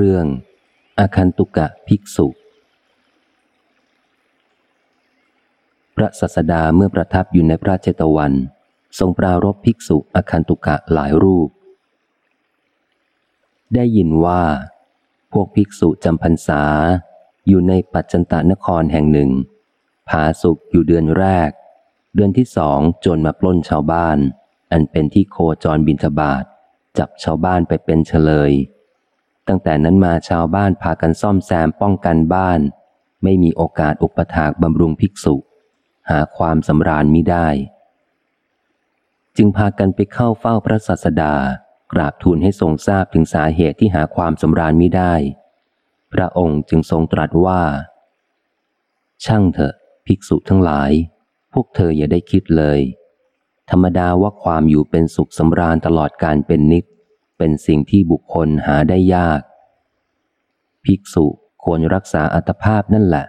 เรื่อง อาคันตุกะภิกษุ พระสัสดาเมื่อประทับอยู่ในพระเจตวัน ทรงปรารบภิกษุอาคันตุกะหลายรูป ได้ยินว่า พวกภิกษุจำพรรษา อยู่ในปัจจันตานครแห่งหนึ่ง ผาสุกอยู่เดือนแรก เดือนที่สองจนมาปล้นชาวบ้าน อันเป็นที่โคจรบินทบาทจับชาวบ้านไปเป็นเฉลย ตั้งแต่นั้นมาชาวบ้านพากันซ่อมแซมป้องกันบ้าน ไม่มีโอกาสอุปถากบำรุงภิกษุ หาความสำราญมิได้ จึงพากันไปเข้าเฝ้าพระศาสดา กราบทูลให้ทรงทราบถึงสาเหตุที่หาความสำราญมิได้ พระองค์จึงทรงตรัสว่า ช่างเถอะ ภิกษุทั้งหลาย พวกเธออย่าได้คิดเลย ธรรมดาว่าความอยู่เป็นสุขสำราญตลอดการเป็นนิจ เป็นสิ่งที่บุคคลหาได้ยาก ภิกษุควรรักษาอัตภาพนั่นแหละ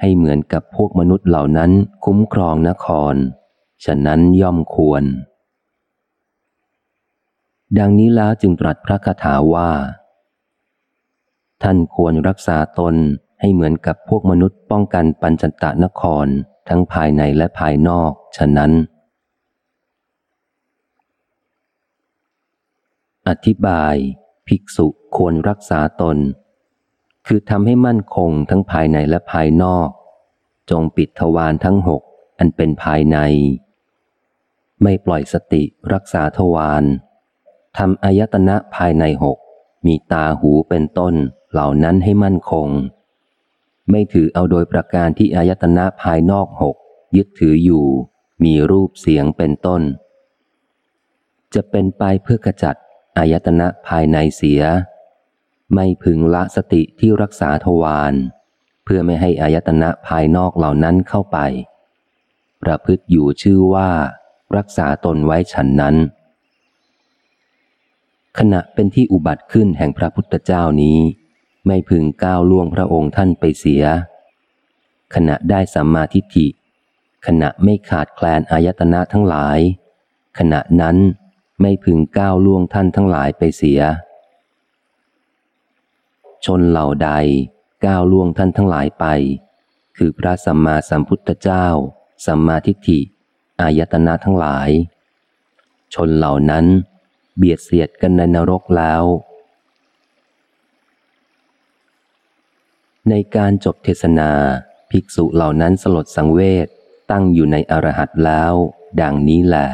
ให้เหมือนกับพวกมนุษย์เหล่านั้นคุ้มครองนคร ฉะนั้นย่อมควร ดังนี้แล้วจึงตรัสพระคาถาว่า ท่านควรรักษาตนให้เหมือนกับพวกมนุษย์ป้องกันปัญจตะนคร ทั้งภายในและภายนอก ฉะนั้น อธิบาย ภิกษุควรรักษาตน คือทำให้มั่นคงทั้งภายในและภายนอก จงปิดทวารทั้งหกอันเป็นภายใน ไม่ปล่อยสติรักษาทวารทำอายตนะภายในหกมีตาหูเป็นต้นเหล่านั้นให้มั่นคง ไม่ถือเอาโดยประการที่อายตนะภายนอกหกยึดถืออยู่ มีรูปเสียงเป็นต้น จะเป็นไปเพื่อกระจัด อายตนะภายในเสีย ไม่พึงละสติที่รักษาทวารเพื่อไม่ให้อายตนะภายนอกเหล่านั้นเข้าไป ประพฤติอยู่ชื่อว่ารักษาตนไว้ฉันนั้น ขณะเป็นที่อุบัติขึ้นแห่งพระพุทธเจ้านี้ ไม่พึงก้าวล่วงพระองค์ท่านไปเสีย ขณะได้สัมมาทิฏฐิ ขณะไม่ขาดแคลนอายตนะทั้งหลาย ขณะนั้น ไม่พึงก้าวล่วงท่านทั้งหลายไปเสีย ชนเหล่าใดก้าวล่วงท่านทั้งหลายไป คือพระสัมมาสัมพุทธเจ้า สัมมาทิฏฐิ อายตนะทั้งหลาย ชนเหล่านั้นเบียดเสียดกันในนรกแล้ว ในการจบเทศนา ภิกษุเหล่านั้นสลดสังเวชตั้งอยู่ในอรหัตแล้ว ดังนี้แหละ